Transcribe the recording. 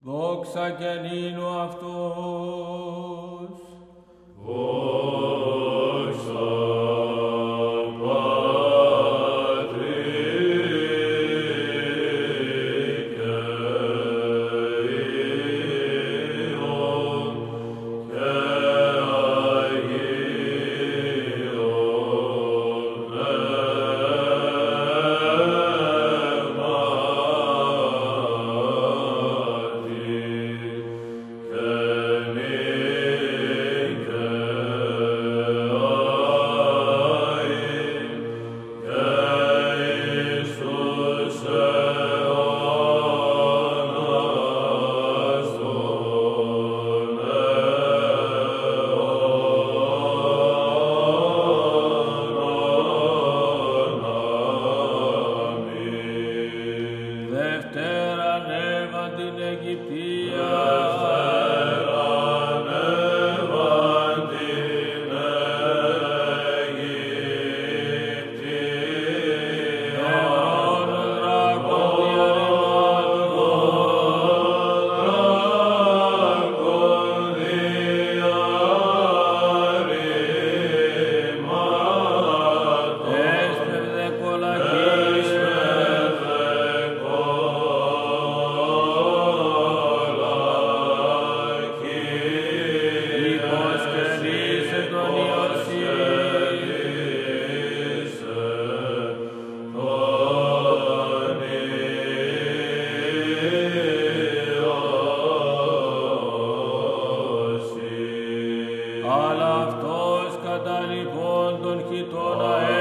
Δόξα και νύνου αυτός. αλλά αυτός καταλοιπών των χιτών αέρα